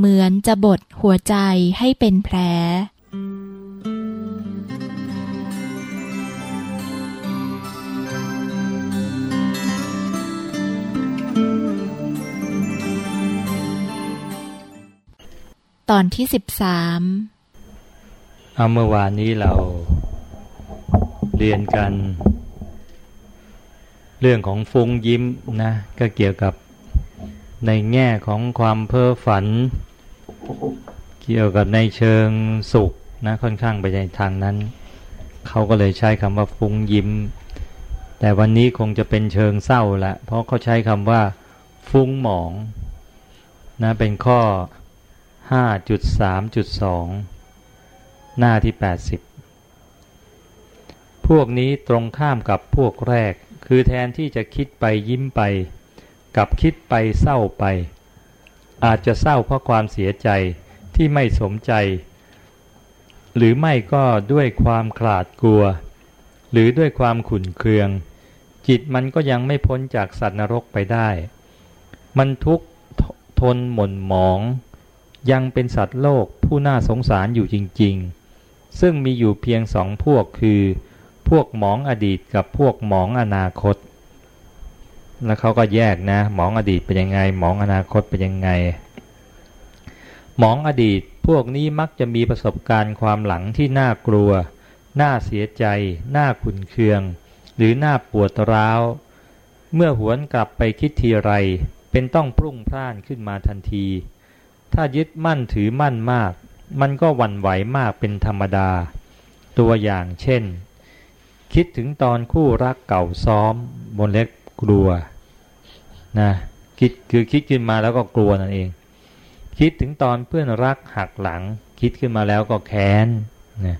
เหมือนจะบดหัวใจให้เป็นแผล ตอนที่สิบสามเอาเมื่อวานนี้เราเรียนกัน เรื่องของฟุ้งยิ้มนะ ก็เกี่ยวกับในแง่ของความเพ้อฝัน เกี่ยวกับในเชิงสุขนะค่อนข้างไปในทางนั้น เขาก็เลยใช้คำว่าฟุ้งยิ้ม แต่วันนี้คงจะเป็นเชิงเศร้าละเพราะเขาใช้คำว่า ฟุ้งหมองนะเป็นข้อ 5.3.2 หน้าที่ 80 พวกนี้ตรงข้ามกับพวกแรก คือแทนที่จะคิดไปยิ้มไป กับคิดไปเศร้าไป อาจจะเศร้าเพราะความเสียใจที่ไม่สมใจ หรือไม่ก็ด้วยความขลาดกลัว หรือด้วยความขุ่นเคือง จิตมันก็ยังไม่พ้นจากสัตว์นรกไปได้ มันทุกทนหม่นหมอง ยังเป็นสัตว์โลกผู้น่าสงสารอยู่จริง ๆ ซึ่งมีอยู่เพียงสองพวกคือ พวกหมองอดีตกับพวกหมองอนาคต แล้วเขาก็แยกนะ หมองอดีตเป็นยังไง หมองอนาคตเป็นยังไง หมองอดีตพวกนี้มักจะมีประสบการณ์ความหลังที่น่ากลัว น่าเสียใจ น่าขุนเคือง หรือน่าปวดร้าว เมื่อหวนกลับไปคิดทีไร เป็นต้องพรุ่งพล่านขึ้นมาทันที ถ้ายึดมั่นถือมั่นมาก มันก็หวั่นไหวมากเป็นธรรมดา ตัวอย่างเช่น คิดถึงตอนคู่รักเก่าซ้อมบนเล็ก กลัวนะคิดคือคิดขึ้นมาแล้วก็กลัวนั่นเอง คิดถึงตอนเพื่อนรักหักหลัง คิดขึ้นมาแล้วก็แค้นนะ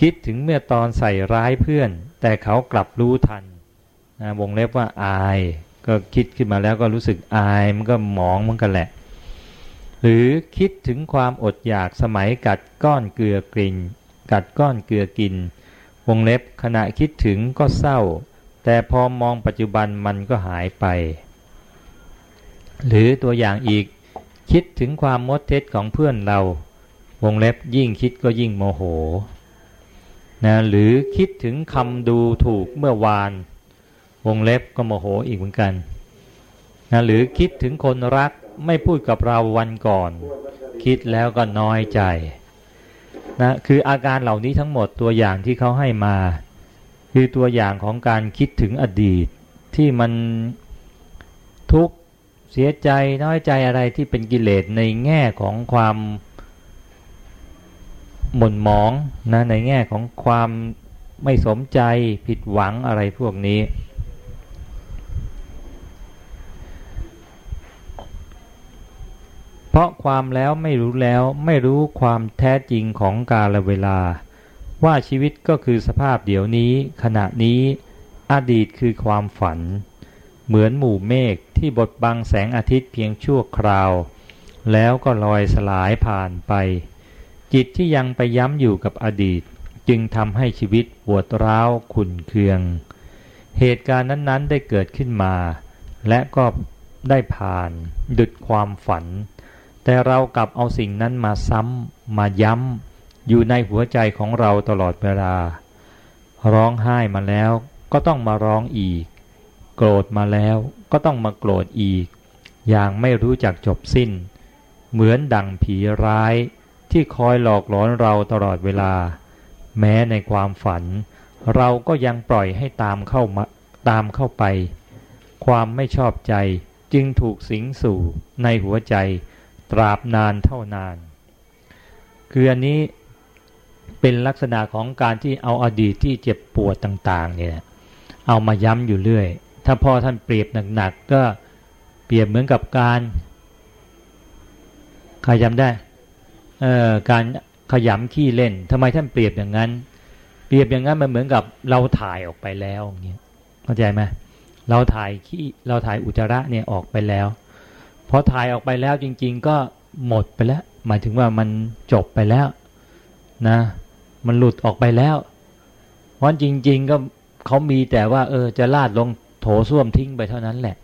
คิดถึงเมื่อตอนใส่ร้ายเพื่อน แต่เขากลับรู้ทันนะวงเล็บว่าอาย ก็คิดขึ้นมาแล้วก็รู้สึกอายมันก็หมองมันกันแหละ หรือคิดถึงความอดอยากสมัยกัดก้อนเกลือกลิ่น กัดก้อนเกลือกิน วงเล็บขณะคิดถึงก็เศร้า แต่พอมองปัจจุบันมันก็หายไป หรือตัวอย่างอีกคิดถึงความมดเท็จของเพื่อนเรา วงเล็บยิ่งคิดก็ยิ่งโมโหนะหรือคิดถึงคำดูถูกเมื่อวาน วงเล็บก็โมโหอีกเหมือนกันนะหรือคิดถึงคนรักไม่พูดกับเราวันก่อน คิดแล้วก็น้อยใจนะคืออาการเหล่านี้ทั้งหมดตัวอย่างที่เขาให้มา คือตัวอย่างของการคิดถึงอดีต ที่มันทุกข์เสียใจน้อยใจอะไรที่เป็นกิเลสในแง่ของความหม่นหมองนะในแง่ของความไม่สมใจผิดหวังอะไรพวกนี้ เพราะความแล้วไม่รู้แล้วไม่รู้ความแท้จริงของกาลเวลา ว่าชีวิตก็คือสภาพเดี๋ยวนี้ ขณะนี้ อดีตคือความฝัน เหมือนหมู่เมฆที่บดบังแสงอาทิตย์เพียงชั่วคราว แล้วก็ลอยสลายผ่านไป จิตที่ยังไปย้ำอยู่กับอดีต จึงทำให้ชีวิตปวดร้าวขุ่นเคือง เหตุการณ์นั้นๆได้เกิดขึ้นมา และก็ได้ผ่าน ดุดความฝัน แต่เรากลับเอาสิ่งนั้นมาซ้ำมาย้ำ อยู่ในหัวใจของเราตลอดเวลา ร้องไห้มาแล้วก็ต้องมาร้องอีก โกรธมาแล้วก็ต้องมาโกรธอีก อย่างไม่รู้จักจบสิ้น เหมือนดังผีร้ายที่คอยหลอกหลอนเราตลอดเวลา แม้ในความฝัน เราก็ยังปล่อยให้ตามเข้ามาตามเข้าไป ความไม่ชอบใจจึงถูกสิงสู่ในหัวใจตราบนานเท่านาน คืออันนี้ เป็นลักษณะของการที่เอาอดีตที่เจ็บปวดต่างๆเนี่ยเอามาย้ำอยู่เรื่อย ถ้าพ่อท่านเปรียบหนักๆก็เปรียบเหมือนกับการใครจำได้เอ่อการขยำขี้เล่นทำไมท่านเปรียบอย่างนั้น เปรียบอย่างนั้นมันเหมือนกับเราถ่ายออกไปแล้วอย่างเงี้ยเข้าใจไหมเราถ่ายขี้เราถ่ายอุจจาระเนี่ยออกไปแล้วพอถ่ายออกไปแล้วจริง ๆ ก็หมดไปแล้ว หมายถึงว่ามันจบไปแล้วนะ มันหลุดออกไปแล้วเพราะจริง ๆ ก็เขามีแต่ว่า เออ จะลาดลงโถส้วมทิ้งไปเท่านั้นแหละ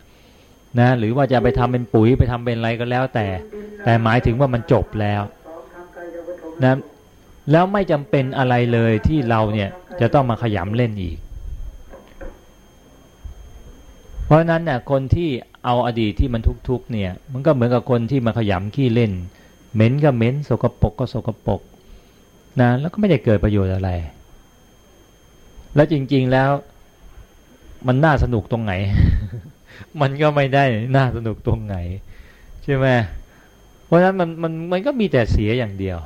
นะ หรือว่าจะไปทำเป็นปุ๋ยไปทำเป็นอะไรก็แล้ว แต่ แต่หมายถึงว่ามันจบแล้วนะแล้วไม่จำเป็นอะไรเลยที่เราเนี่ยจะต้องมาขยำเล่นอีก เพราะนั้นเนี่ยคนที่เอาอดีตที่มันทุกๆเนี่ย มันก็เหมือนกับคนที่มาขยำขี้เล่น เหม็นก็เหม็นสกปรกก็สกปรก นะแล้วก็ไม่ได้เกิดประโยชน์อะไร แล้วจริง ๆแล้ว มันน่าสนุกตรงไหน มันก็ไม่ได้น่าสนุกตรงไหนใช่ไหมเพราะฉะนั้นมันมันมันก็มีแต่เสียอย่างเดียว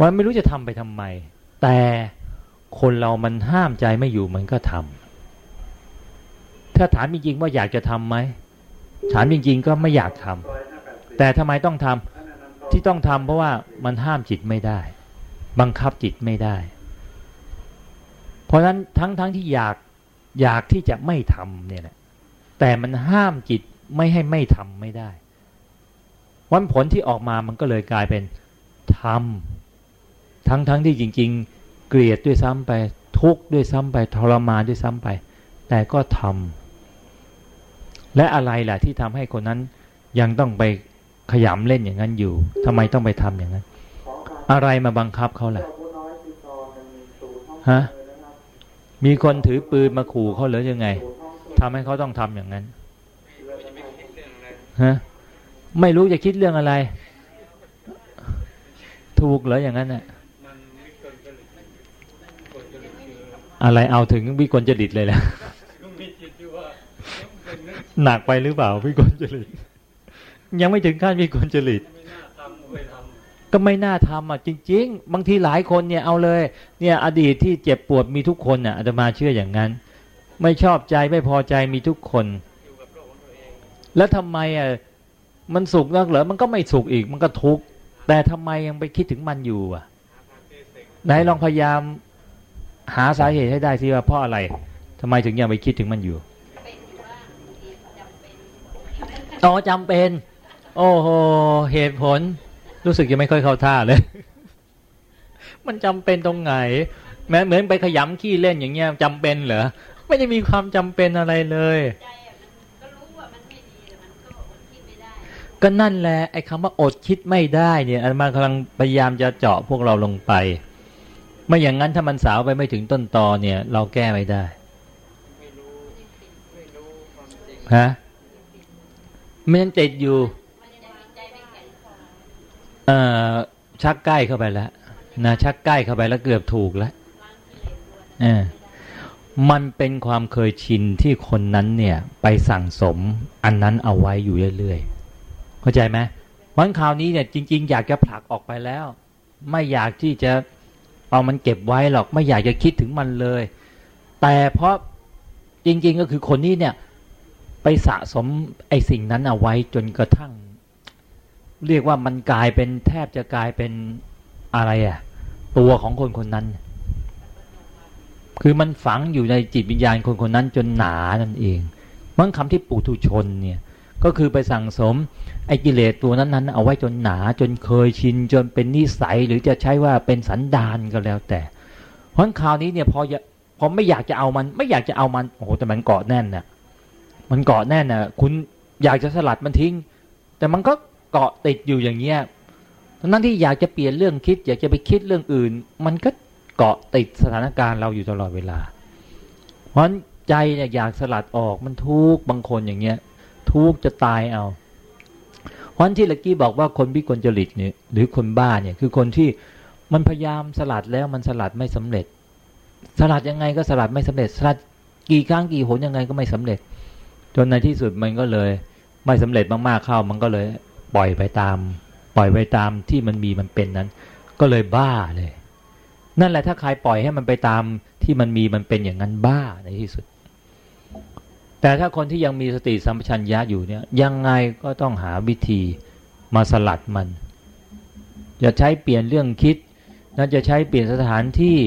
วันไม่รู้จะทำไปทำไม แต่คนเรามันห้ามใจไม่อยู่มันก็ทำถ้าถามจริงๆว่าอยากจะทำไหมถามจริง ๆ ก็ไม่อยากทำแต่ทำไมต้องทำ ที่ต้องทำเพราะว่ามันห้ามจิตไม่ได้ บังคับจิตไม่ได้ เพราะฉะนั้นทั้งๆทที่อยากอยากที่จะไม่ทำเนี่ยแหละแต่มันห้ามจิตไม่ให้ไม่ทำไม่ได้ วันผลที่ออกมามันก็เลยกลายเป็นทำทั้งๆทที่จริง ๆ เกลียดด้วยซ้ำไปทุกข์ด้วยซ้ำไปทรมานด้วยซ้ำไป แต่ก็ทำและอะไรแหละที่ทำให้คนนั้นยังต้องไป ขยำเล่นอย่างนั้นอยู่ทำไมต้องไปทำอย่างนั้น อะไรมาบังคับเขาล่ะฮะมีคนถือปืนมาขู่เขาหรือยังไงทำให้เขาต้องทำอย่างนั้นฮะไม่รู้จะคิดเรื่องอะไร ถูกเหรออย่างนั้นน่ะอะไรเอาถึงวิกลจริตเลยแหละหนักไปหรือเปล่าวิกลจริต ยังไม่ถึงขั้นวิกลจริตก็ไม่น่าทำอะจริง ๆ บางทีหลายคนเนี่ยเอาเลย เนี่ยอดีตที่เจ็บปวดมีทุกคนอะอาตมาเชื่ออย่างนั้น ไม่ชอบใจไม่พอใจมีทุกคน แล้วทำไมอะมันสุขนักเหรอมันก็ไม่สุขอีกมันก็ทุกข์แต่ทำไมยังไปคิดถึงมันอยู่อะไหนลองพยายามหาสาเหตุให้ได้สิว่าเพราะอะไรทำไมถึงยังไปคิดถึงมันอยู่อ๋อจำเป็น โอ้โหเหตุผล รู้สึกยังไม่ค่อยเข้าท่าเลย มันจำเป็นตรงไหน แม้เหมือนไปขยำขี้เล่นอย่างเงี้ยจำเป็นเหรอไม่ได้มีความจำเป็นอะไรเลยก็นั่นแหละไอ้คำว่าอดคิดไม่ได้เนี่ยอันมากำลังพยายามจะเจาะพวกเราลงไป ไม่อย่างนั้นถ้ามันสาวไปไม่ถึงต้นตอเนี่ย เราแก้ไม่ได้ฮะมันยังติดอยู่ เอ่อชักใกล้เข้าไปแล้วนะชักใกล้เข้าไปแล้วเกือบถูกแล้วเออมันเป็นความเคยชินที่คนนั้นเนี่ยไปสั่งสมอันนั้นเอาไว้อยู่เรื่อยๆเข้าใจไหมวันคราวนี้เนี่ยจริง ๆ อยากจะผลักออกไปแล้ว ไม่อยากที่จะเอามันเก็บไว้หรอกไม่อยากจะคิดถึงมันเลย แต่เพราะจริง ๆ ก็คือคนนี้เนี่ยไปสะสมไอ้สิ่งนั้นเอาไว้จนกระทั่ง เรียกว่ามันกลายเป็นแทบจะกลายเป็นอะไรอะ่ะ ตัวของคนคนนั้น คือมันฝังอยู่ในจิตวิญญาณคนคนนั้นจนหนานั่นเองมันคำที่ปุถุชนเนี่ยก็คือไปสั่งสมไอ้กิเลสตัวนั้นนั้นเอาไว้จนหนาจนเคยชินจนเป็นนิสัยหรือจะใช้ว่าเป็นสันดานก็แล้วแต่ เพราะคราวนี้เนี่ยพอพอไม่อยากจะเอามัน ไม่อยากจะเอามันโอ้โหแต่มันเกาะแน่นน่ะมันเกาะแน่นน่ะคุณอยากจะสลัดมันทิ้ง แต่มันก็ เกาะติดอยู่อย่างเงี้ยนั้นที่อยากจะเปลี่ยนเรื่องคิด อยากจะไปคิดเรื่องอื่น มันก็เกาะติดสถานการณ์เราอยู่ตลอดเวลา เพราะใจเนี่ยอยากสลัดออกมันทุกบางคนอย่างเงี้ย ทุกจะตายเอา เพราะที่ลักกี้บอกว่าคนพิกลจริตเนี่ยหรือคนบ้าเนี่ยคือคนที่มันพยายามสลัดแล้วมันสลัดไม่สำเร็จ สลัดยังไงก็สลัดไม่สำเร็จ สลัดกี่ครั้งกี่หนยังไงก็ไม่สำเร็จ จนในที่สุดมันก็เลย ไม่สำเร็จมากๆเข้ามันก็เลย ปล่อยไปตาม ปล่อยไปตามที่มันมีมันเป็นนั้น ก็เลยบ้าเลย นั่นแหละถ้าใครปล่อยให้มันไปตามที่มันมีมันเป็นอย่างนั้นบ้าในที่สุด แต่ถ้าคนที่ยังมีสติสัมปชัญญะอยู่เนี่ย ยังไงก็ต้องหาวิธีมาสลัดมันจะใช้เปลี่ยนเรื่องคิดนั่นจะใช้เปลี่ยนสถานที่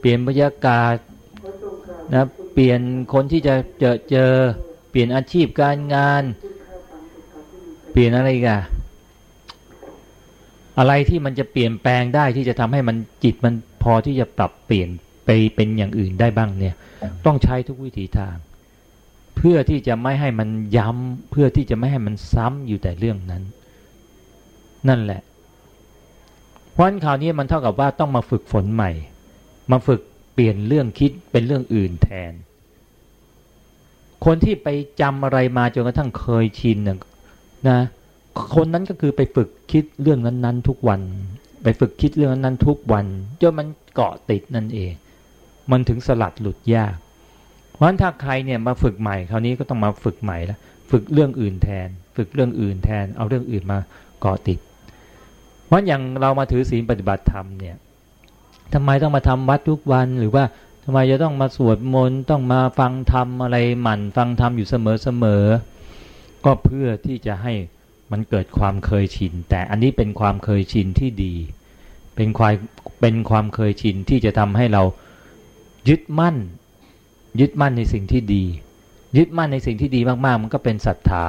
เปลี่ยนบรรยากาศนะเปลี่ยนคนที่จะเจอเจอเปลี่ยนอาชีพการงาน เปลี่ยนอะไรกันอะไรที่มันจะเปลี่ยนแปลงได้ที่จะทำให้มันจิตมันพอที่จะปรับเปลี่ยนไปเป็นอย่างอื่นได้บ้างเนี่ย ต้องใช้ทุกวิถีทางเเพื่อที่จะไม่ให้มันย้ำเพื่อที่จะไม่ให้มันซ้ำอยู่แต่เรื่องนั้น นั่นแหละเพราะคราวนี้มันเท่ากับว่าต้องมาฝึกฝนใหม่ มาฝึกเปลี่ยนเรื่องคิดเป็นเรื่องอื่นแทน คนที่ไปจำอะไรมาจนกระทั่งเคยชิน นะคนนั้นก็คือไปฝึกคิดเรื่องนั้น ๆ ทุกวัน ไปฝึกคิดเรื่องนั้นๆทุกวันจนมันเกาะติดนั่นเอง มันถึงสลัดหลุดยากเพราะฉะนั้นถ้าใครเนี่ยมาฝึกใหม่คราวนี้ก็ต้องมาฝึกใหม่ละฝึกเรื่องอื่นแทน ฝึกเรื่องอื่นแทน เอาเรื่องอื่นมาเกาะติด เพราะอย่างเรามาถือศีลปฏิบัติธรรมเนี่ยทำไมต้องมาทำวัดทุกวันหรือว่าทำไมจะต้องมาสวดมนต์ต้องมาฟังธรรมอะไรหมั่น ฟังธรรมอยู่เสมอเสมอ ก็เพื่อที่จะให้มันเกิดความเคยชิน แต่อันนี้เป็นความเคยชินที่ดี เป็นความเป็นความเคยชินที่จะทำให้เรายึดมั่น ยึดมั่นในสิ่งที่ดี ยึดมั่นในสิ่งที่ดีมากๆ มันก็เป็นศรัทธา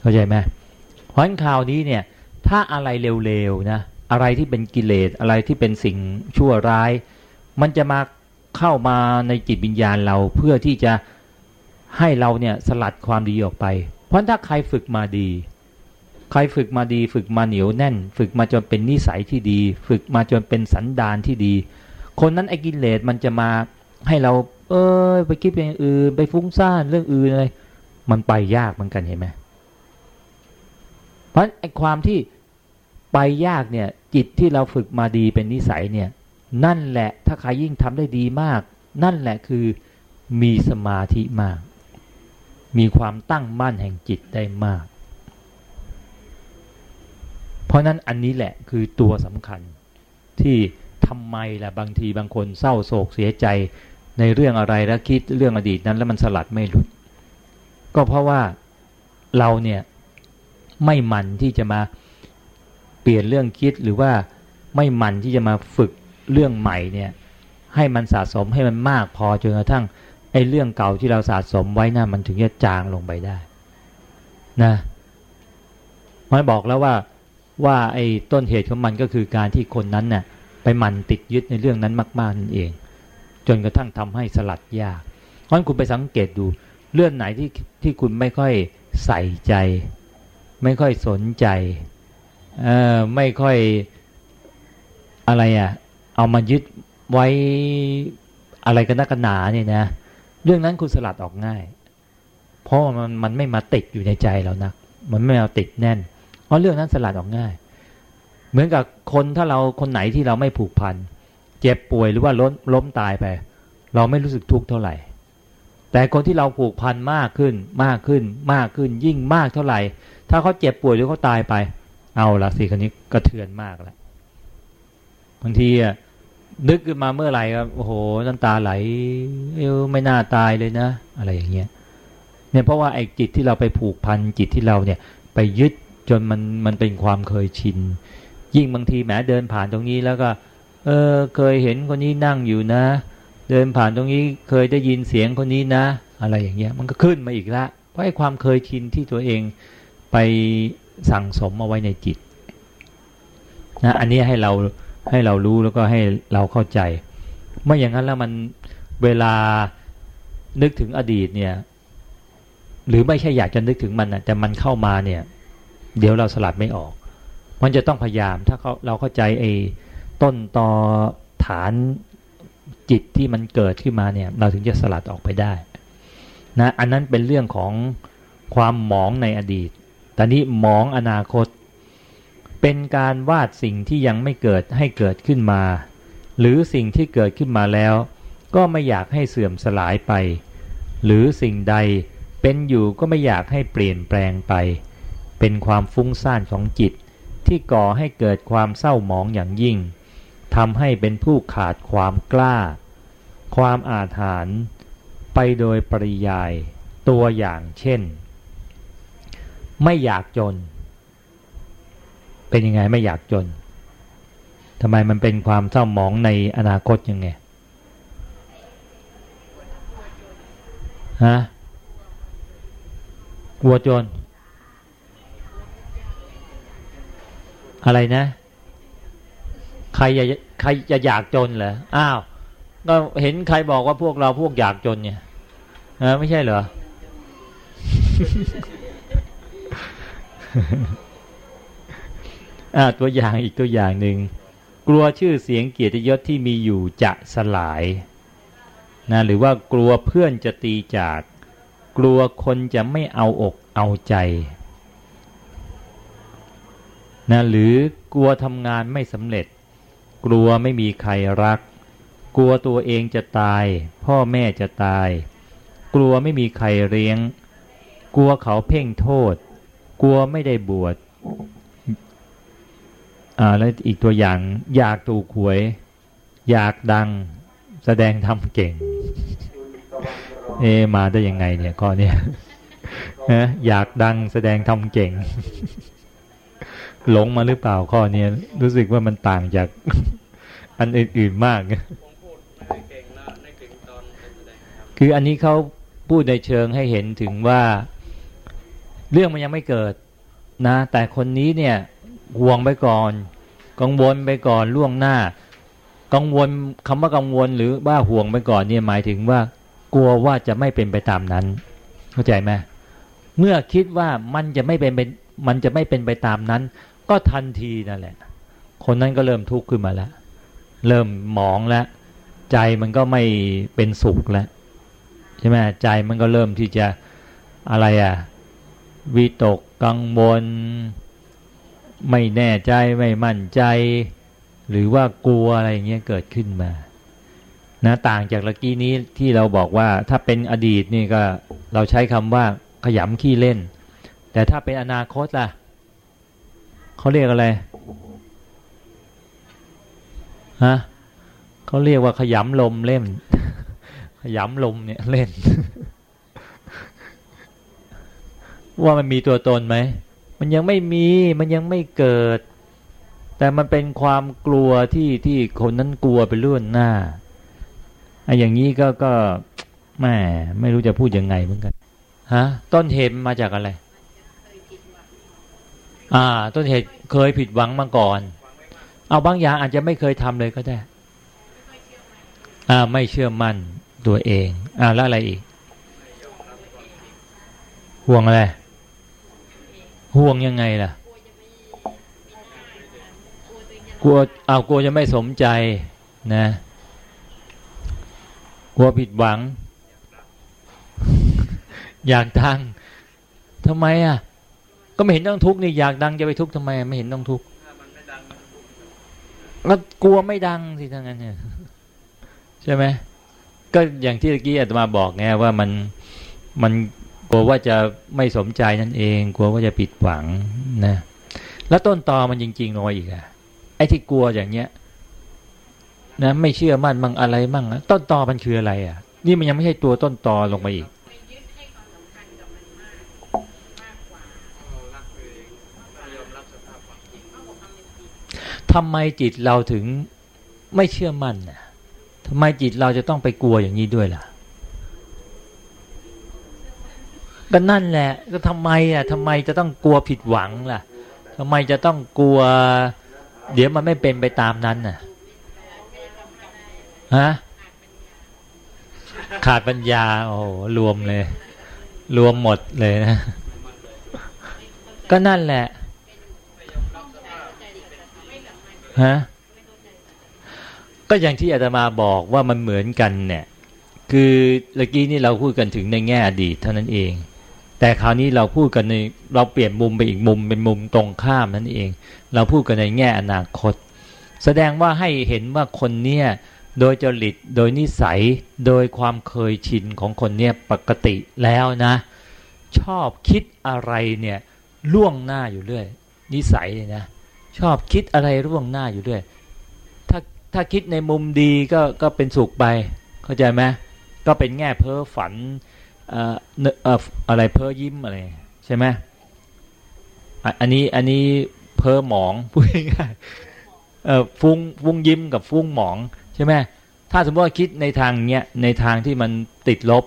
เข้าใจไหมเพราะข่าวนี้เนี่ยถ้าอะไรเร็วๆนะอะไรที่เป็นกิเลสอะไรที่เป็นสิ่งชั่วร้าย มันจะมาเข้ามาในจิตวิญญาณเราเพื่อที่จะ ให้เราเนี่ยสลัดความดีออกไป เพราะถ้าใครฝึกมาดี ใครฝึกมาดี ฝึกมาเหนียวแน่น ฝึกมาจนเป็นนิสัยที่ดี ฝึกมาจนเป็นสันดานที่ดี คนนั้นไอ้กิเลสมันจะมาให้เรา เออไปคิดอย่างอื่น ไปฟุ้งซ่านเรื่องอื่นอะไรมันไปยากเหมือนกันเห็นไหมเพราะไอ้ความที่ไปยากเนี่ยจิตที่เราฝึกมาดีเป็นนิสัยเนี่ย นั่นแหละถ้าใครยิ่งทำได้ดีมาก นั่นแหละคือมีสมาธิมาก มีความตั้งมั่นแห่งจิตได้มาก เพราะนั้นอันนี้แหละคือตัวสำคัญที่ทำไมล่ะบางทีบางคนเศร้าโศกเสียใจในเรื่องอะไรแล้วคิดเรื่องอดีตนั้นแล้วมันสลัดไม่หลุด ก็เพราะว่าเราเนี่ยไม่มันที่จะมาเปลี่ยนเรื่องคิดหรือว่าไม่มันที่จะมาฝึกเรื่องใหม่เนี่ยให้มันสะสมให้มันมากพอจนกระทั่ง ไอ้เรื่องเก่าที่เราสะสมไว้นะ่ะมันถึงจะจางลงไปได้นะมันบอกแล้วว่าว่าไอ้ต้นเหตุของมันก็คือการที่คนนั้นน่ะไปมันติดยึดในเรื่องนั้นมาก ๆนั่นเอง จนกระทั่งทำให้สลัดยากเพราะคุณไปสังเกตดูเรื่องไหนที่ที่คุณไม่ค่อยใส่ใจ ไม่ค่อยสนใจเออไม่ค่อยอะไรอะ่ะเอามายึดไว้อะไรกันนักกันหนาเนี่ยนะ เรื่องนั้นคุณสลัดออกง่าย เพราะมันมันไม่มาติดอยู่ในใจเรานะมันไม่มาติดแน่นเพราะเรื่องนั้นสลัดออกง่าย เหมือนกับคนถ้าเราคนไหนที่เราไม่ผูกพัน เจ็บป่วยหรือว่าล้มล้มตายไป เราไม่รู้สึกทุกข์เท่าไหร่ แต่คนที่เราผูกพันมากขึ้นมากขึ้นมากขึ้นยิ่งมากเท่าไหร่ ถ้าเขาเจ็บป่วยหรือเขาตายไป เอาละสิคนนี้กระเทือนมากแล้วบางทีอะ นึกขึ้นมาเมื่อไหร่ก็โอ้โหน้ำตาไหลเออไม่น่าตายเลยนะ อะไรอย่างเงี้ยเนี่ยเพราะว่าไอ้จิตที่เราไปผูกพันจิตที่เราเนี่ยไปยึดจนมันมันเป็นความเคยชิน ยิ่งบางทีแหมเดินผ่านตรงนี้แล้วก็ เออเคยเห็นคนนี้นั่งอยู่นะ เดินผ่านตรงนี้เคยได้ยินเสียงคนนี้นะ อะไรอย่างเงี้ยมันก็ขึ้นมาอีกละ เพราะไอ้ความเคยชินที่ตัวเองไปสั่งสมเอาไว้ในจิตนะอันนี้ให้เรา ให้เรารู้แล้วก็ให้เราเข้าใจเมื่อย่างนั้นแล้วมันเวลานึกถึงอดีตเนี่ย หรือไม่ใช่อยากจะนึกถึงมันนะแต่มันเข้ามาเนี่ย เดี๋ยวเราสลัดไม่ออก มันจะต้องพยายามถ้าเขาเราเข้าใจไอ้ต้นตอฐานจิตที่มันเกิดขึ้นมาเนี่ย เราถึงจะสลัดออกไปได้นะอันนั้นเป็นเรื่องของความหมองในอดีต ตอนนี้มองอนาคต เป็นการวาดสิ่งที่ยังไม่เกิดให้เกิดขึ้นมา หรือสิ่งที่เกิดขึ้นมาแล้ว ก็ไม่อยากให้เสื่อมสลายไป หรือสิ่งใดเป็นอยู่ก็ไม่อยากให้เปลี่ยนแปลงไป เป็นความฟุ้งซ่านของจิต ที่ก่อให้เกิดความเศร้าหมองอย่างยิ่งทำให้เป็นผู้ขาดความกล้า ความอาถรรพ์ไปโดยปริยายตัวอย่างเช่น ไม่อยากจน เป็นยังไงไม่อยากจนทำไมมันเป็นความเศร้าหมองในอนาคตยังไงฮะวัวจน อะไรนะ ใครจะใครจะอยากจนเหรออ้าว ก็เห็นใครบอกว่าพวกเราพวกอยากจนเนี่ยไม่ใช่เหรอ ตัวอย่างอีกตัวอย่างหนึ่งกลัวชื่อเสียงเกียรติยศที่มีอยู่จะสลายนะหรือว่ากลัวเพื่อนจะตีจาก กลัวคนจะไม่เอาอกเอาใจนะหรือกลัวทำงานไม่สำเร็จ กลัวไม่มีใครรัก กลัวตัวเองจะตาย พ่อแม่จะตาย กลัวไม่มีใครเลี้ยง กลัวเขาเพ่งโทษ กลัวไม่ได้บวช แล้วอีกตัวอย่างอยากถูกหวย อยากดังแสดงทำเก่ง เอมาได้ยังไงเนี่ยข้อเนี้ยอยากดังแสดงทำเก่ง หลงมาหรือเปล่าข้อนี้รู้สึกว่ามันต่างจากอันอื่นๆมาก คืออันนี้เขาพูดในเชิงให้เห็นถึงว่า เรื่องมันยังไม่เกิดนะ แต่คนนี้เนี่ย ห่วงไปก่อน กังวลไปก่อนล่วงหน้า กังวลคำว่ากังวลหรือว่าห่วงไปก่อนเนี่ยหมายถึงว่า กลัวว่าจะไม่เป็นไปตามนั้น เข้าใจไหมเมื่อคิดว่ามันจะไม่เป็นมันจะไม่เป็นไปตามนั้น ก็ทันทีนั่นแหละ คนนั้นก็เริ่มทุกข์ขึ้นมาแล้ว เริ่มหมองแล้ว ใจมันก็ไม่เป็นสุขแล้วใช่ไหมใจมันก็เริ่มที่จะอะไรอะวิตกกังวล ไม่แน่ใจไม่มั่นใจ หรือว่ากลัวอะไรอย่างเงี้ยเกิดขึ้นมานะต่างจากเมื่อกี้นี้ที่เราบอกว่าถ้าเป็นอดีตนี่ก็เราใช้คำว่าขยำขี้เล่น แต่ถ้าเป็นอนาคตล่ะเขาเรียกอะไรฮะเขาเรียกว่าขยำลมเล่น ขยำลมเนี่ยเล่น ว่ามันมีตัวตนไหม มันยังไม่มีมันยังไม่เกิด แต่มันเป็นความกลัวที่ที่คนนั้นกลัวไปล่วงหน้าไอ้อย่างนี้ก็ก็แม่ไม่รู้จะพูดยังไงเหมือนกันฮะต้นเหตุมาจากอะไร อ่า ต้นเหตุเคยผิดหวังมาก่อน เอาบางอย่างอาจจะไม่เคยทำเลยก็ได้ อ่า ไม่เชื่อมั่นตัวเอง อ่าแล้วอะไรอีกห่วงอะไร ห่วงยังไงล่ะ กลัวเอากลัวจะไม่สมใจนะ กลัวผิดหวัง อยากดังทำไมอะ ก็ไม่เห็นต้องทุกข์นี่อยากดังจะไปทุกข์ทำไม ไม่เห็นต้องทุกข์ก็กลัวไม่ดังสิทั้งนั้นเนี่ยใช่ไหมก็อย่างที่เมื่อกี้อาตมาบอกไงว่ามันมัน กลัวว่าจะไม่สมใจนั่นเอง กลัวว่าจะผิดหวังนะ แล้วต้นตอมันจริงๆลงมาอีกอะไอ้ที่กลัวอย่างเนี้ยนะไม่เชื่อมั่นมั่งอะไรมั่งต้นตอมันคืออะไรอะ นี่มันยังไม่ใช่ตัวต้นตอลงมาอีกทำไมจิตเราถึงไม่เชื่อมั่นน่ะทำไมจิตเราจะต้องไปกลัวอย่างนี้ด้วยล่ะ ก็นั่นแหละ ก็ทำไมอะทำไมจะต้องกลัวผิดหวังล่ะทำไมจะต้องกลัว เดี๋ยวมันไม่เป็นไปตามนั้นน่ะฮะขาดปัญญา โอ้รวมเลย รวมหมดเลยนะ ก็นั่นแหละฮะก็อย่างที่อาตมาบอกว่ามันเหมือนกันเนี่ย คือเมื่อกี้นี่เราพูดกันถึงในแง่อดีตเท่านั้นเอง แต่คราวนี้เราพูดกันในเราเปลี่ยนมุมไปอีกมุมเป็นมุมตรงข้ามนั่นเอง เราพูดกันในแง่อนาคต แสดงว่าให้เห็นว่าคนเนี้ยโดยจริตโดยนิสัยโดยความเคยชินของคนเนี้ยปกติแล้วนะ ชอบคิดอะไรเนี่ยล่วงหน้าอยู่เรื่อย นิสัยนะชอบคิดอะไรล่วงหน้าอยู่เรื่อยถ้าถ้าคิดในมุมดีก็ก็เป็นสุขไป เข้าใจไหมก็เป็นแง่เพ้อฝัน อะไรเพ้อยิ้มอะไร ใช่ไหมอันนี้อันนี้เพ้อหมองพูดง่ายฟุ้งฟุ้งยิ้มกับฟุ้งหมองใช่ไหมถ้าสมมติว่าคิดในทางเนี้ยในทางที่มันติดลบ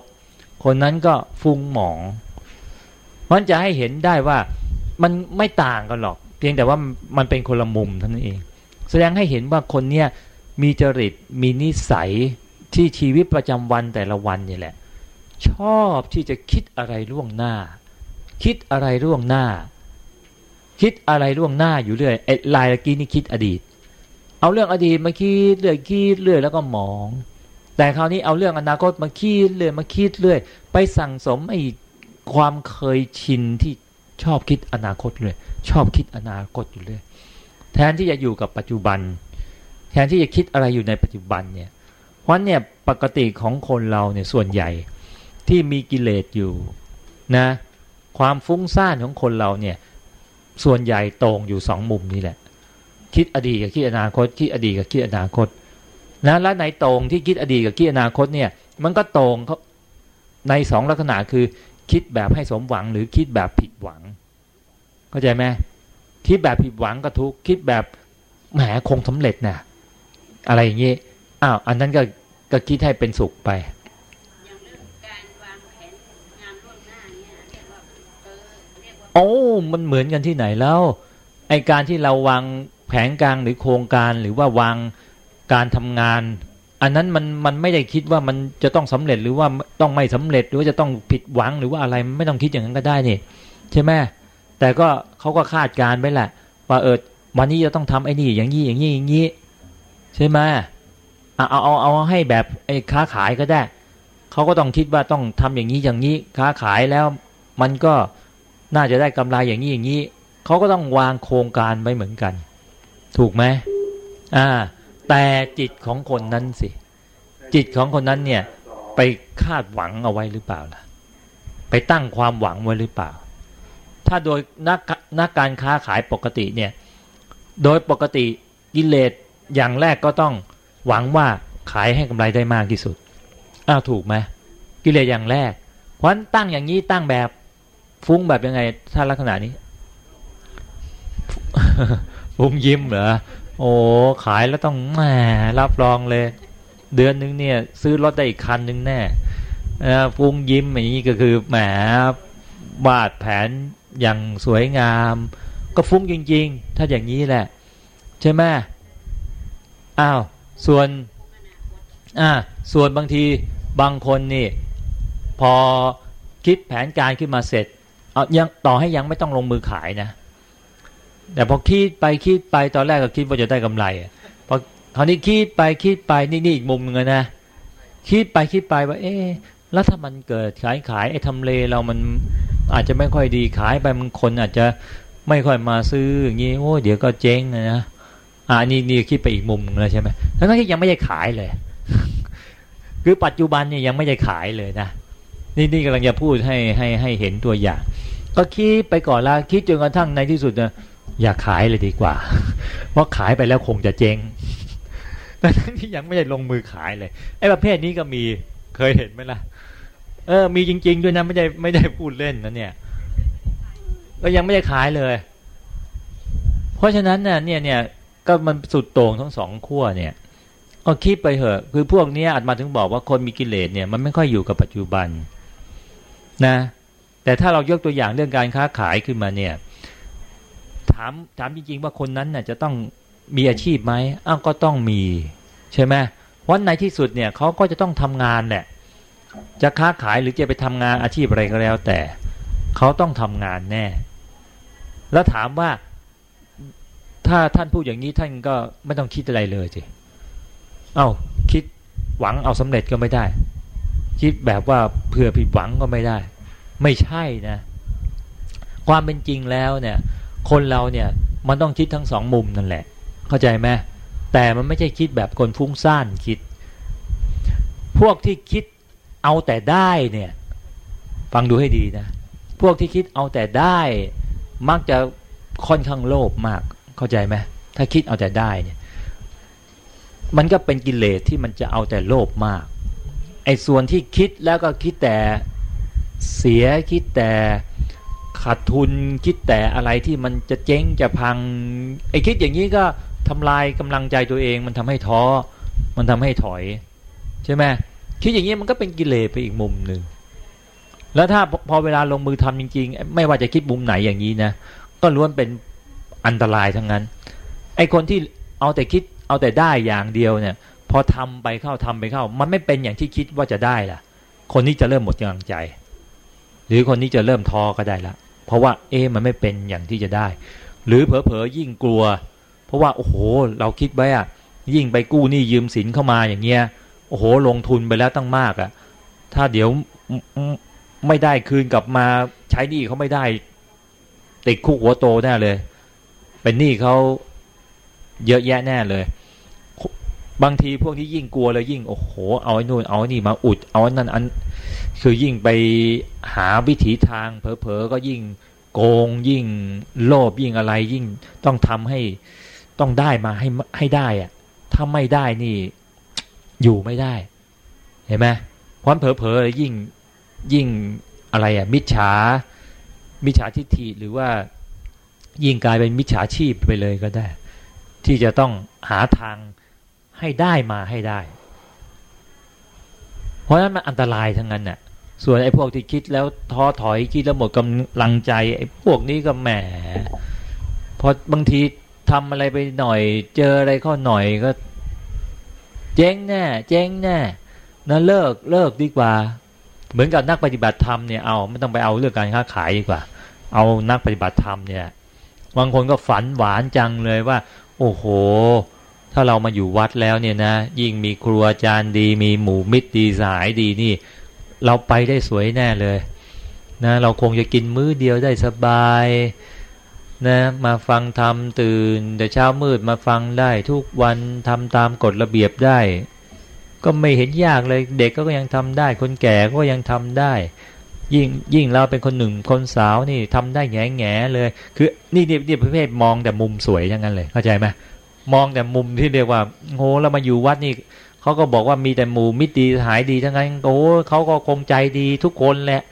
คนนั้นก็ฟุ้งหมอง มันจะให้เห็นได้ว่ามันไม่ต่างกันหรอก เพียงแต่ว่ามันเป็นคนละมุมเท่านั้นเอง แสดงให้เห็นว่าคนเนี้ยมีจริตมีนิสัยที่ชีวิตประจำวันแต่ละวันนี่แหละ ชอบที่จะคิดอะไรล่วงหน้า คิดอะไรล่วงหน้า คิดอะไรล่วงหน้าอยู่เรื่อยไอ้ลายตะกี้นี่คิดอดีต เอาเรื่องอดีตมาคิดเรื่อยคิดเรื่อยแล้วก็มอง แต่คราวนี้เอาเรื่องอนาคตมาคิดเรื่อยมาคิดเรื่อย ไปสั่งสมไอ้ความเคยชินที่ชอบคิดอนาคตเลย ชอบคิดอนาคตอยู่เรื่อยแทนที่จะอยู่กับปัจจุบัน แทนที่จะคิดอะไรอยู่ในปัจจุบันเนี่ยเพราะเนี่ยปกติของคนเราเนี่ยส่วนใหญ่ ที่มีกิเลสอยู่นะ ความฟุ้งซ่านของคนเราเนี่ย ส่วนใหญ่ตรงอยู่สองมุมนี่แหละ คิดอดีตกับคิดอนาคต คิดอดีตกับคิดอนาคตนะและในตรงที่คิดอดีตกับคิดอนาคตเนี่ย มันก็ตรงเขาในสองลักษณะคือ คิดแบบให้สมหวังหรือคิดแบบผิดหวังเข้าใจไหมคิดแบบผิดหวังก็ทุกคิดแบบแหมคงสำเร็จนะอะไรอย่างนี้อ้าวอันนั้นก็ก็คิดให้เป็นสุขไป โอ้มันเหมือนกันที่ไหนแล้วไอการที่เราวางแผนกลางหรือโครงการหรือว่าวางการทำงาน อันนั้นมันมันไม่ได้คิดว่ามันจะต้องสำเร็จหรือว่าต้องไม่สำเร็จหรือว่าจะต้องผิดหวังหรือว่าอะไรไม่ต้องคิดอย่างนั้นก็ได้นี่ใช่ไหมแต่ก็เขาก็คาดการไปแหละ ว่าเออวันนี้จะต้องทำไอ้นี่อย่างนี้อย่างนี้อย่างนี้ใช่ไหมเอาเอาเอาเอาให้แบบไอ้ค้าขายก็ได้เขาก็ต้องคิดว่าต้องทำอย่างนี้อย่างนี้ค้าขายแล้วมันก็ น่าจะได้กำไรอย่างนี้อย่างนี้เขาก็ต้องวางโครงการไว้เหมือนกัน ถูกไหมอ่า แต่จิตของคนนั้นสิ จิตของคนนั้นเนี่ย ไปคาดหวังเอาไว้หรือเปล่าล่ะ ไปตั้งความหวังไว้หรือเปล่า ถ้าโดยนักนักการค้าขายปกติเนี่ย โดยปกติกิเลสอย่างแรกก็ต้องหวังว่าขายให้กำไรได้มากที่สุดอ้าวถูกไหมกิเลสอย่างแรกเพราะตั้งอย่างนี้ตั้งแบบ ฟุ้งแบบยังไง ถ้าลักษณะนี้ ฟุ้งยิ้มเหรอ โอ้ขายแล้วต้องแหมรับรองเลย เดือนนึงเนี่ย ซื้อรถได้อีกคันนึงแน่ฟุ้งยิ้มอย่างนี้ก็คือแหมวาดแผนอย่างสวยงาม ก็ฟุ้งจริง ๆ ถ้าอย่างนี้แหละ ใช่ไหมอ้าวส่วนอ่าส่วนบางทีบางคนนี่ พอคิดแผนการขึ้นมาเสร็จ เอายังต่อให้ยังไม่ต้องลงมือขายนะ แต่พอคิดไปคิดไปตอนแรกก็คิดว่าจะได้กำไรพอคราวนี้คิดไปคิดไปนี่นี่อีกมุมหนึ่งนะคิดไปคิดไปว่า เอ๊แล้วถ้ามันเกิดขายขายไอ้ทำเลเรามันอาจจะไม่ค่อยดีขายไปมันคนอาจจะไม่ค่อยมาซื้ออย่างนี้โอ้เดี๋ยวก็เจ๊งนะอ่านี่นี่คิดไปอีกมุมเลยใช่ไหมทั้งที่ยังไม่ได้ขายเลย คือปัจจุบันเนี่ยยังไม่ได้ขายเลยนะนี่นี่กำลังจะพูดให้ให้ให้เห็นตัวอย่าง ก็คิดไปก่อนละคิดจนกระทั่งในที่สุดนะอยากขายเลยดีกว่า เพราะขายไปแล้วคงจะเจ๊งแต่ทั้งที่ยังไม่ได้ลงมือขายเลยไอ้ประเภทนี้ก็มีเคยเห็นไหมล่ะ เออ มีจริง ๆ ด้วยนะไม่ได้ไม่ได้พูดเล่นนะเนี่ย ก็ยังไม่ได้ขายเลย เพราะฉะนั้นเนี่ยเนี่ยเนี่ยก็มันสุดโต่งทั้งสองขั้วเนี่ยก็คิดไปเถอะ คือพวกนี้อาจมาถึงบอกว่าคนมีกิเลสเนี่ย มันไม่ค่อยอยู่กับปัจจุบัน นะ แต่ถ้าเรายกตัวอย่างเรื่องการค้าขายขึ้นมาเนี่ย ถามถามจริงๆว่าคนนั้นน่ะจะต้องมีอาชีพไหมอ้าวก็ต้องมีใช่ไหมวันในที่สุดเนี่ยเขาก็จะต้องทำงานแหละจะค้าขายหรือจะไปทำงานอาชีพอะไรก็แล้ว แต่เขาต้องทำงานแน่ แล้วถามว่าถ้าท่านพูดอย่างนี้ท่านก็ไม่ต้องคิดอะไรเลยสิเอา้าคิดหวังเอาสำเร็จก็ไม่ได้ คิดแบบว่าเผื่อผิดหวังก็ไม่ได้ ไม่ใช่นะ ความเป็นจริงแล้วเนี่ย คนเราเนี่ยมันต้องคิดทั้งสองมุมนั่นแหละ เข้าใจไหมแต่มันไม่ใช่คิดแบบคนฟุ้งซ่านคิด พวกที่คิดเอาแต่ได้เนี่ย ฟังดูให้ดีนะ พวกที่คิดเอาแต่ได้ มักจะค่อนข้างโลภมาก เข้าใจไหมถ้าคิดเอาแต่ได้เนี่ย มันก็เป็นกิเลสที่มันจะเอาแต่โลภมาก ไอ้ส่วนที่คิดแล้วก็คิดแต่ เสียคิดแต่ขาดทุนคิดแต่อะไรที่มันจะเจ๊งจะพังไอ้คิดอย่างนี้ก็ทำลายกำลังใจตัวเองมันทำให้ท้อ มันทำให้ถอย ใช่ไหมคิดอย่างนี้มันก็เป็นกิเลสไปอีกมุมหนึ่งแล้วถ้าพอเวลาลงมือทำจริง ๆ ไม่ว่าจะคิดมุมไหนอย่างนี้นะก็ล้วนเป็นอันตรายทั้งนั้น ไอ้คนที่เอาแต่คิดเอาแต่ได้อย่างเดียวเนี่ย พอทำไปเข้าทำไปเข้า มันไม่เป็นอย่างที่คิดว่าจะได้ล่ะ คนนี้จะเริ่มหมดกำลังใจ หรือคนนี้จะเริ่มท้อก็ได้ละ เพราะว่าเอ๊มันไม่เป็นอย่างที่จะได้ หรือเผลอๆยิ่งกลัว เพราะว่าโอ้โห เราคิดไว้อะยิ่งไปกู้หนี้ยืมสินเข้ามาอย่างเงี้ยโอ้โห ลงทุนไปแล้วตั้งมากอะถ้าเดี๋ยวไม่ได้คืนกลับมาใช้หนี้เขาไม่ได้ ติดคุกหัวโตแน่เลย เป็นหนี้เขาเยอะแยะแน่เลย บางทีพวกที่ยิ่งกลัวเลยยิ่งโอ้โห เอาไอ้นู่นเอาไอ้นี่มาอุด เอาไอ้นั่นอัน คือยิ่งไปหาวิถีทางเผลอๆก็ยิ่งโกงยิ่งโลภยิ่งอะไรยิ่งต้องทำให้ต้องได้มาให้ให้ได้อะถ้าไม่ได้นี่ อยู่ไม่ได้ เห็นไหมเพราะเผลอๆยิ่งยิ่งอะไรอะมิจฉามิจฉาทิฏฐิหรือว่ายิ่งกลายเป็นมิจฉาชีพไปเลยก็ได้ ที่จะต้องหาทาง ให้ได้มาให้ได้ เพราะฉะนั้นมันอันตรายทั้งนั้นน่ะ ส่วนไอ้พวกที่คิดแล้วท้อถอยคิดแล้วหมดกำลังใจไอ้พวกนี้ก็แหมพอบางทีทำอะไรไปหน่อย เจออะไรข้อหน่อยก็ เจ๊งแน่ เจ๊งแน่นะเลิกเลิกดีกว่า เหมือนกับนักปฏิบัติธรรมเนี่ยเอาไม่ต้องไปเอาเรื่องการค้าขายดีกว่า เอานักปฏิบัติธรรมเนี่ยบางคนก็ฝันหวานจังเลยว่า โอ้โห ถ้าเรามาอยู่วัดแล้วเนี่ยนะ ยิ่งมีครัวอาจารย์ดี มีหมู่มิตรดีสายดีนี่ เราไปได้สวยแน่เลยนะเราคงจะกินมื้อเดียวได้สบายนะมาฟังทำตื่น แต่เช้ามืดมาฟังได้ทุกวันทำตามกฎระเบียบได้ ก็ไม่เห็นยากเลยเด็กก็ยังทำได้ คนแก่ก็ยังทำได้ ยิ่งยิ่งเราเป็นคนหนึ่งคนสาวนี่ทำได้แง่แง่เลย คือนี่นี่นี่ประเภทมองแต่มุมสวยอย่างนั้นเลยเข้าใจไหม มองแต่มุมที่เรียกว่าโหเรามาอยู่วัดนี่เขาก็บอกว่ามีแต่หมู่มิตรดีหายดีทั้งนั้นโอ้เขาก็คงใจดีทุกคนแหละ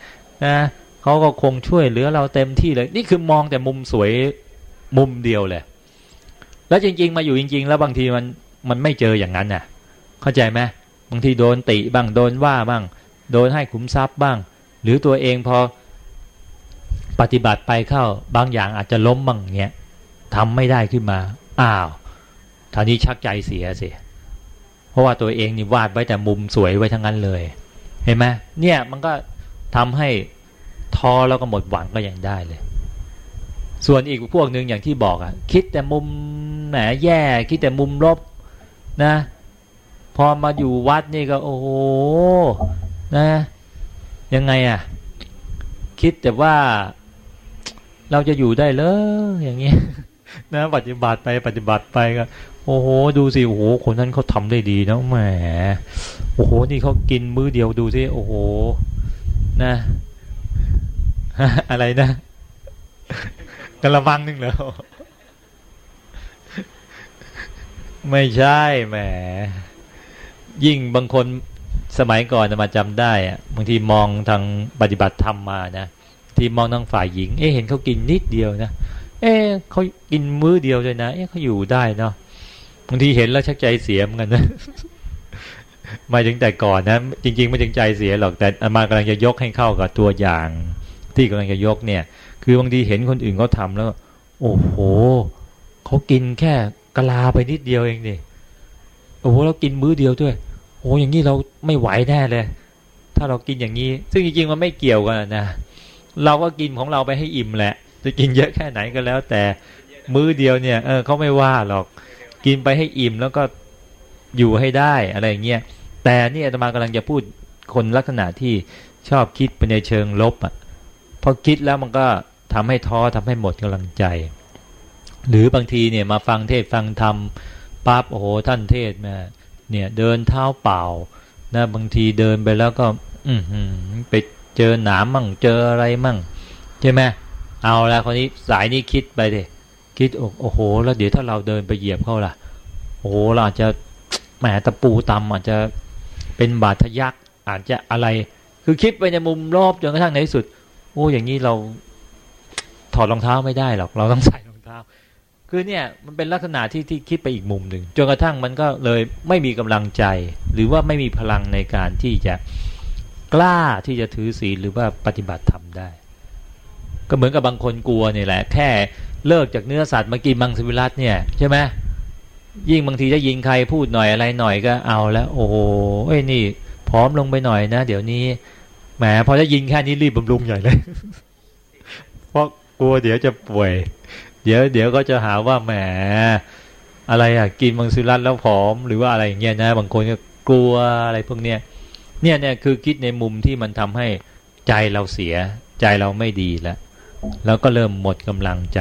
นะเขาก็คงช่วยเหลือเราเต็มที่เลย นี่คือมองแต่มุมสวยมุมเดียวเลยแล้วจริง ๆ มาอยู่จริง ๆ แล้วบางทีมันมันไม่เจออย่างนั้นน่ะ เข้าใจไหมบางทีโดนติบ้างโดนว่าบ้าง โดนให้ขุมทรัพย์บ้าง หรือตัวเองพอปฏิบัติไปเข้าบางอย่างอาจจะล้มบ้างเงี้ยทำไม่ได้ขึ้นมา อ้าว ท่านี้ชักใจเสียสียเพราะว่าตัวเองนี่วาดไว้แต่มุมสวยไว้ทั้งนั้นเลย เห็นไหมเนี่ยมันก็ทำให้ท้อแล้วก็หมดหวังก็ยังได้เลย ส่วนอีกพวกหนึ่งอย่างที่บอกอะ่ะ คิดแต่มุมแหมแย่ คิดแต่มุมลบนะ พอมาอยู่วัดนี่ก็ โอ้โหนะ ยังไงอะ่ะ คิดแต่ว่าเราจะอยู่ได้เลยอย่างเงี้ยนะปฏิบัติไปปฏิบัติไปก็ โอ้โห ดูสิโอ้โหคนนั้นเขาทำได้ดีนะแหมโอ้โห นี่เขากินมื้อเดียวดูสิโอ้โห นะอะไรนะกระมังนึงเหรอไม่ใช่แหม ยิ่งบางคนสมัยก่อนมาจำได้อะบางทีมองทางปฏิบัติธรรมมานะที่มองทางฝ่ายหญิง เอ๊เห็นเขากินนิดเดียวนะเอ๊เขากินมื้อเดียวเลยนะ เอ๊เขาอยู่ได้เนาะ บางทีเห็นแล้วชักใจเสียเหมือนกันนะมาถึงแต่ก่อนนะ จริง ๆ ไม่ถึงใจเสียหรอกแต่มากำลังจะยกให้เข้ากับตัวอย่าง ที่กำลังจะยกเนี่ย คือบางทีเห็นคนอื่นเขาทาแล้ว โอ้โหเขากินแค่กะลาไปนิดเดียวเองนี่โอ้โหเรากินมื้อเดียวด้วยโอ้อย่างนี้เราไม่ไหวแน่เลย ถ้าเรากินอย่างนี้ ซึ่งจริงๆมันไม่เกี่ยวกันนะเราก็กินของเราไปให้อิ่มแหละ จะกินเยอะแค่ไหนก็แล้ว แต่มื้อเดียวเนี่ยเออเขาไม่ว่าหรอก กินไปให้อิ่มแล้วก็อยู่ให้ได้อะไรเงี้ยแต่นี่อาตมากำลังจะพูดคนลักษณะที่ชอบคิดไปในเชิงลบอะพอคิดแล้วมันก็ทำให้ท้อทำให้หมดกำลังใจ หรือบางทีเนี่ยมาฟังเทศฟังธรรมปั๊บโอ้โหท่านเทศมาเนี่ยเดินเท้าเปล่านะบางทีเดินไปแล้วก็ อืไปเจอหนามมั่งเจออะไรมั่งใช่ไหมเอาละคนนี้สายนี้คิดไปเลย คิดโอ้โห แล้วเดี๋ยวถ้าเราเดินไปเหยียบเขาล่ะ โอ้โหเราอาจจะแหมตะปูตำอาจจะเป็นบาดทะยักอาจจะอะไร คือคิดไปในมุมรอบจนกระทั่งในที่สุด โอ้อย่างนี้เราถอดรองเท้าไม่ได้หรอกเราต้องใส่รองเท้า คือเนี่ยมันเป็นลักษณะที่ที่คิดไปอีกมุมหนึ่งจนกระทั่งมันก็เลยไม่มีกำลังใจ หรือว่าไม่มีพลังในการที่จะกล้าที่จะถือศีลหรือว่าปฏิบัติธรรมได้ ก็เหมือนกับบางคนกลัวเนี่ยแหละ แค่ เลิกจากเนื้อสัตว์มากินมังสวิรัตเนี่ยใช่ไหมยิ่งบางทีจะยิงใครพูดหน่อยอะไรหน่อยก็เอาแล้ว โอ้โหเอ้นี่ผอมลงไปหน่อยนะ เดี๋ยวนี้แหมพอจะยินแค่นี้รีบบำรุงใหญ่เลยเพราะกลัวเดี๋ยวจะป่วย เดี๋ยวเดี๋ยวก็จะหาว่าแหมอะไรอะกินมังสวิรัตแล้วผอมหรือว่าอะไรอย่างเงี้ยนะ บางคนก็กลัวอะไรพวกเนี้ยเนี่ยเนี่ยคือคิดในมุมที่มันทำให้ใจเราเสีย ใจเราไม่ดีแล้วแล้วก็เริ่มหมดกำลังใจ